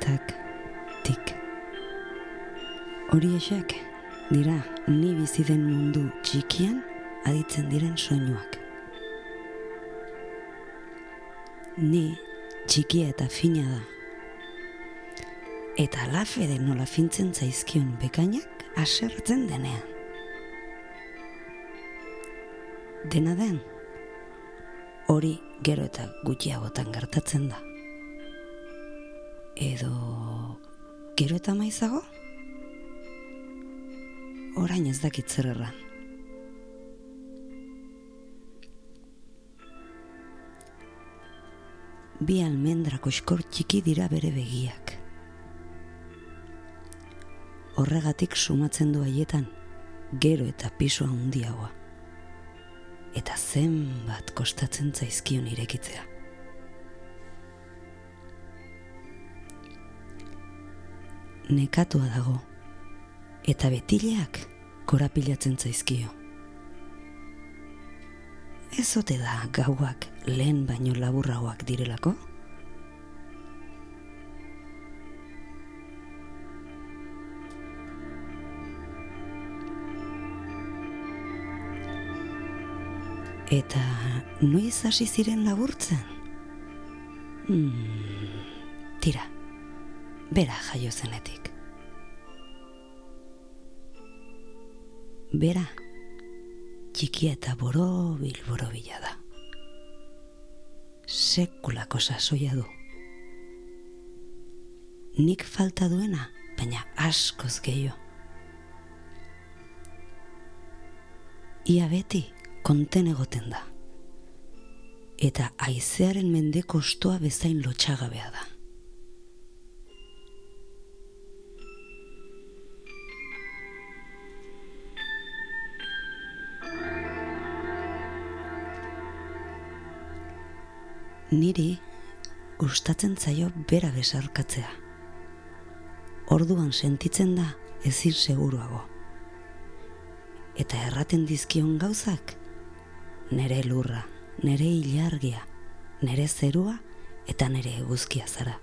tak, tik. Horiexek dira ni bizi den mundu txikian aditzen diren soinuak. Ni txikia eta fina da. Eta lafede nola fintzen zaizkion bekainak asertzen denean. Dena den, hori gero eta gutxiagotan gertatzen da. Edo gero eta maizago? Orain ez dakit zer erran. Bi almendrako eskor txiki dira bere begiak. Horregatik sumatzen du haietan, gero eta pisua handiagoa. Eta zenbat kostatzen zaizkion irekitzea. Nekatua dago, eta betileak korapilatzen zaizkio. Ez ote da gauak lehen baino laburragoak direlako? Eta noiz hasi ziren laburtzen? Hmm, tira, bera jaio zenetik. Bera, txikia eta borobil borobila da. Sekulako sasoia du. Nik falta duena, baina askoz gehiago. Ia beti konten egoten da. Eta aizearen mendeko ostoa bezain lotxagabea da. Niri gustatzen zaio bera besarkatzea. Orduan sentitzen da ezin seguruago. Eta erraten dizkion gauzak nere lurra, nere ilargia, nere zerua eta nere eguzkia zara.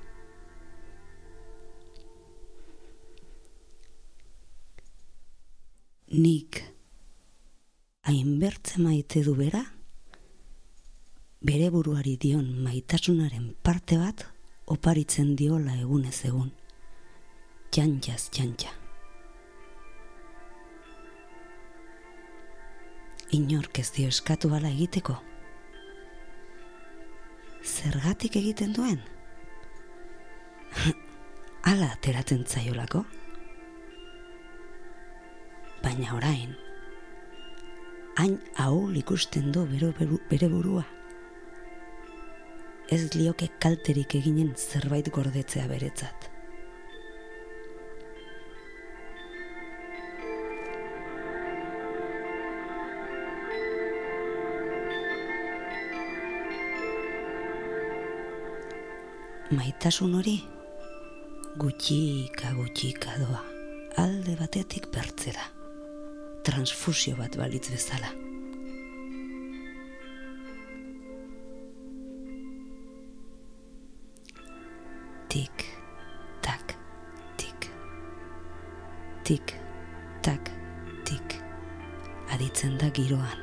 Nik hainbertze maite du bera, bere buruari dion maitasunaren parte bat oparitzen diola egunez egun. Jantjaz jantja. Inork ez dio eskatu bala egiteko. Zergatik egiten duen? Ala ateratzen zaiolako? Baina orain, hain ahul ikusten du bere, bere burua. Ez lioke kalterik eginen zerbait gordetzea beretzat. maitasun hori gutxika gutxika doa. Alde batetik bertzera. Transfusio bat balitz bezala tik tak tik tik tak tik aditzen da giroan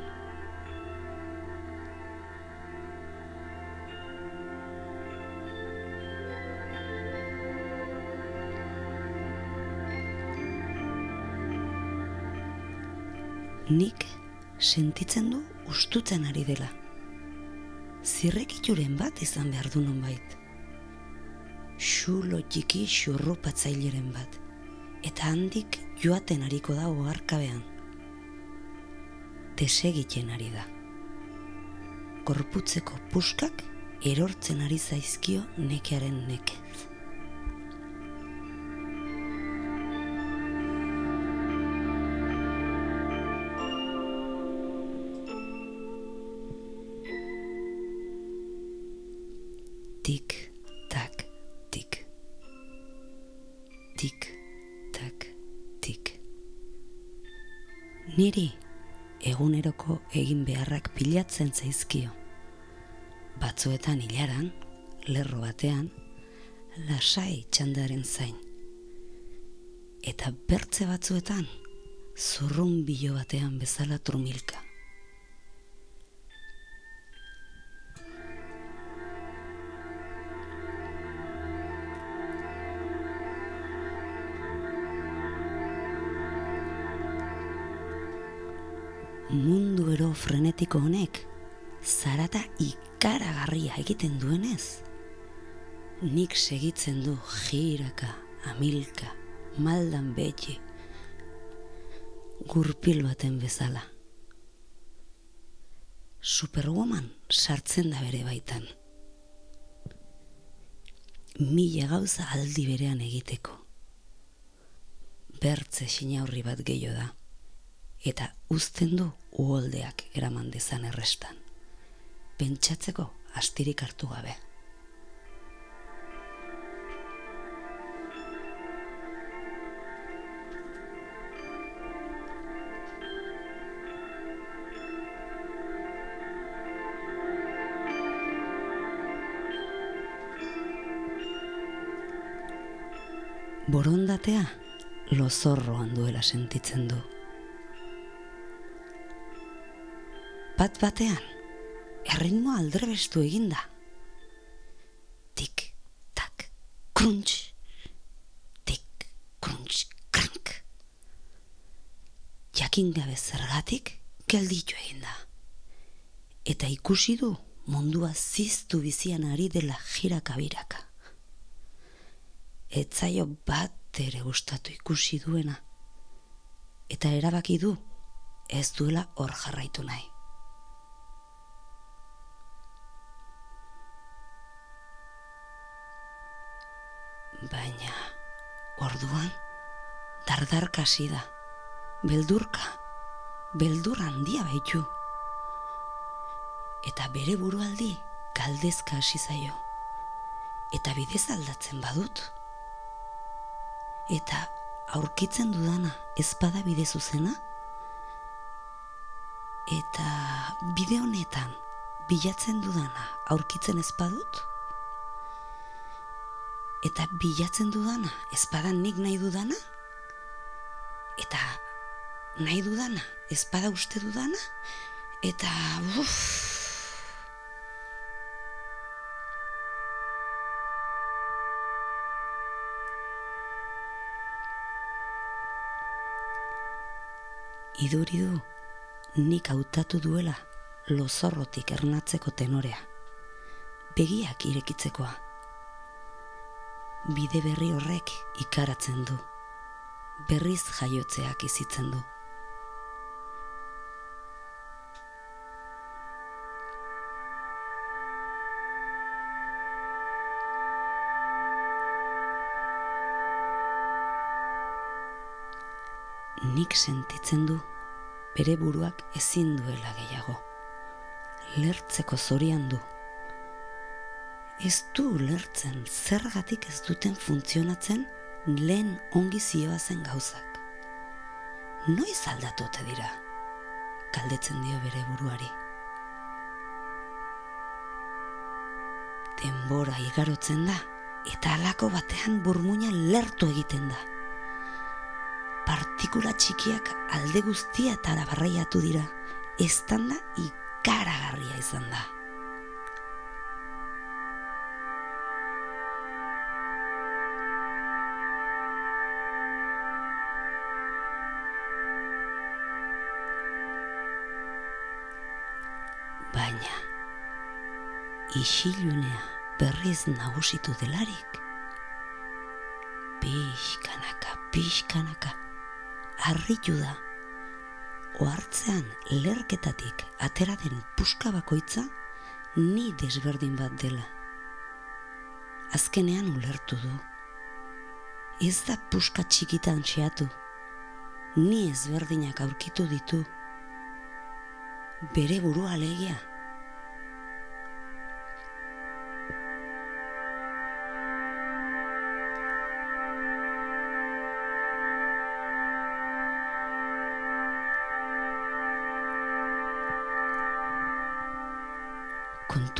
nik sentitzen du ustutzen ari dela. Zirrekituren bat izan behar du nonbait. Xulo txiki xurrupatzaileren bat. Eta handik joaten ariko da oharkabean. Desegiten ari da. Korputzeko puskak erortzen ari zaizkio nekearen nekez. Niri eguneroko egin beharrak pilatzen zaizkio. batzuetan hilaran, lerro batean, lasai txandaren zain. Eta bertze batzuetan, zurrun bilo batean bezala trumilka. Mundu ero frenetiko honek zarata ikaragarria egiten duenez. Nik segitzen du jiraka, amilka, maldan beti gurpil baten bezala. Superwoman sartzen da bere baitan. Mila gauza aldi berean egiteko. Bertze sinaurri bat gehiago da. Eta uzten du uholdeak eraman dezan errestan. Pentsatzeko astirik hartu gabe. Borondatea lozorroan duela sentitzen du. Bat batean, erritmoa aldrebestu eginda. Tik, tak, kruntx, tik, kruntx, krank. Jakin gabe zergatik, gelditu eginda. Eta ikusi du mundua ziztu bizian ari dela jirakabiraka. Etzaio bat ere gustatu ikusi duena. Eta erabaki du, ez duela hor jarraitu nahi. Baina, orduan, dardarka hasi da, beldurka, beldur handia baitu. Eta bere burualdi galdezka hasi zaio. Eta bidez aldatzen badut. Eta aurkitzen dudana ezpada bide zuzena. Eta bide honetan bilatzen dudana aurkitzen ezpadut eta bilatzen dudana, ezpada nik nahi dudana, eta nahi dudana, ezpada uste dudana, eta uff, Iduri du, nik hautatu duela lozorrotik ernatzeko tenorea, begiak irekitzekoa bide berri horrek ikaratzen du. Berriz jaiotzeak izitzen du. Nik sentitzen du bere buruak ezin duela gehiago. Lertzeko zorian du ez du ulertzen zergatik ez duten funtzionatzen lehen ongi zioazen gauzak. Noiz aldatote dira, kaldetzen dio bere buruari. Denbora igarotzen da, eta alako batean burmuina lertu egiten da. Partikula txikiak alde guztia eta arabarraiatu dira, ez da ikaragarria izan da. Isilunea berriz nagusitu delarik. Pixkanaka, pixkanaka. Harritu da. Ohartzean lerketatik atera den puska bakoitza ni desberdin bat dela. Azkenean ulertu du. Ez da puska txikitan xeatu ni ezberdinak aurkitu ditu. Bere burua alegia.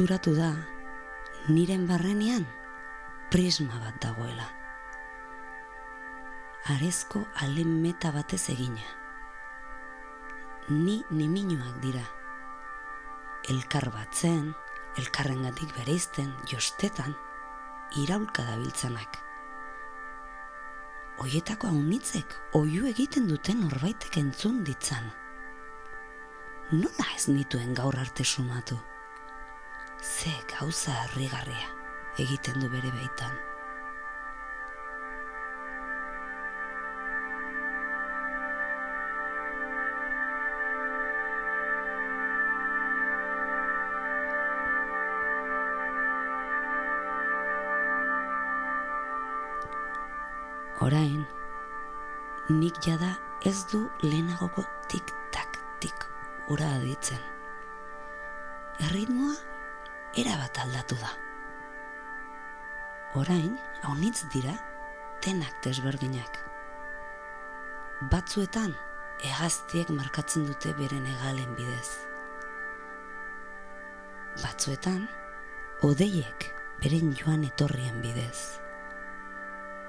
Konturatu da niren barrenean prisma bat dagoela. Arezko alen meta batez egina. Ni niminuak dira. Elkar batzen, elkarrengatik bereizten, jostetan, iraulka dabiltzanak. Oietako haunitzek oiu egiten duten norbaitek entzun ditzan. Nola ez nituen gaur arte sumatu? Ze gauza harrigarria egiten du bere baitan. Orain, nik jada ez du lehenagoko tik-tak tik ura aditzen. Erritmoa erabat aldatu da. Orain, haunitz dira, tenak desberdinak. Batzuetan, egaztiek markatzen dute beren egalen bidez. Batzuetan, odeiek beren joan etorrien bidez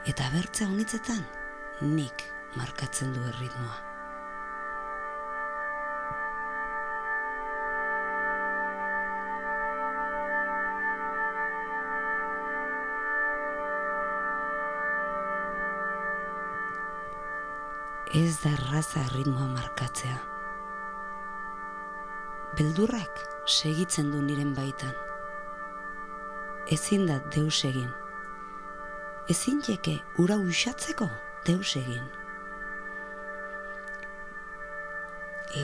eta bertze honitzetan nik markatzen du erritmoa. Ez da erraza erritmoa markatzea. Beldurrak segitzen du niren baitan. Ezin da deus egin ezin jeke ura usatzeko deus egin.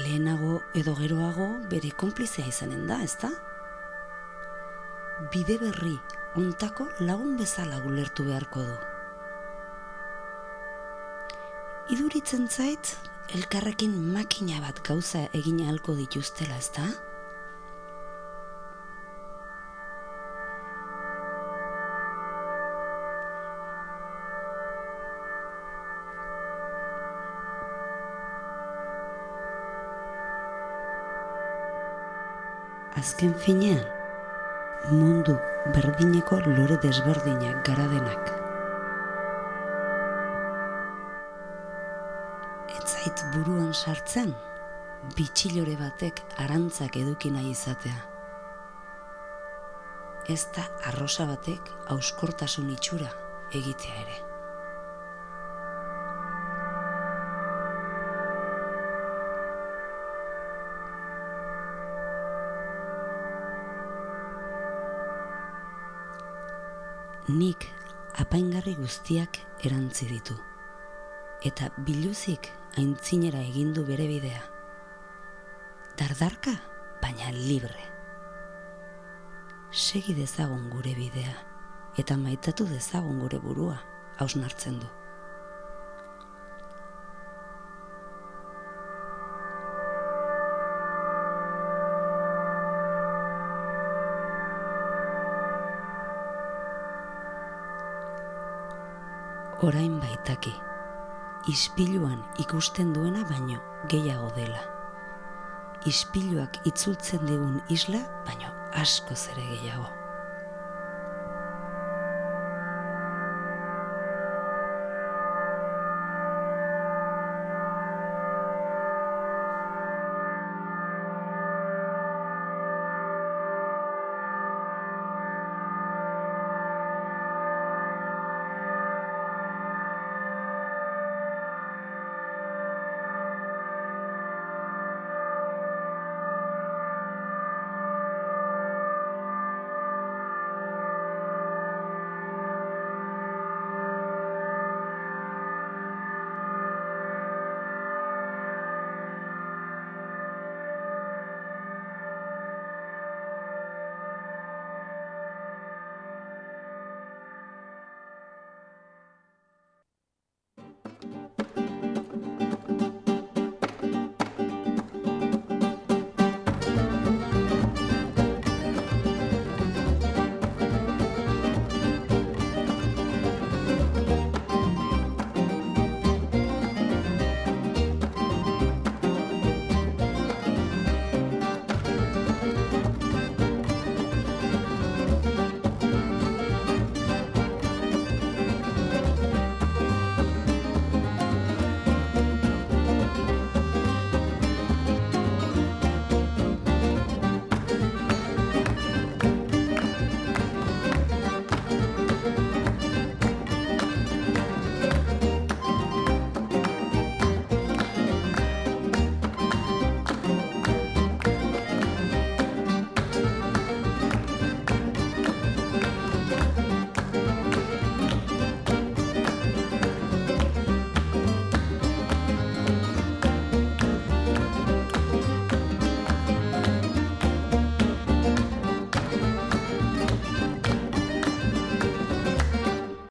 Lehenago edo geroago bere konplizea izanen da, ezta? Bide berri ontako lagun bezala gulertu beharko du. Iduritzen zait, elkarrekin makina bat gauza egin ahalko dituztela, ezta? azken finean, mundu berdineko lore desberdinak gara denak. Etzait buruan sartzen, bitxilore batek arantzak eduki nahi izatea. Ez da arrosa batek auskortasun itxura egitea ere. nik apaingarri guztiak erantzi ditu. Eta biluzik aintzinera egindu bere bidea. Dardarka, baina libre. Segi dezagun gure bidea, eta maitatu dezagun gure burua, hausnartzen du. orain baitaki. Ispiluan ikusten duena baino gehiago dela. Ispiluak itzultzen digun isla baino asko zere gehiago.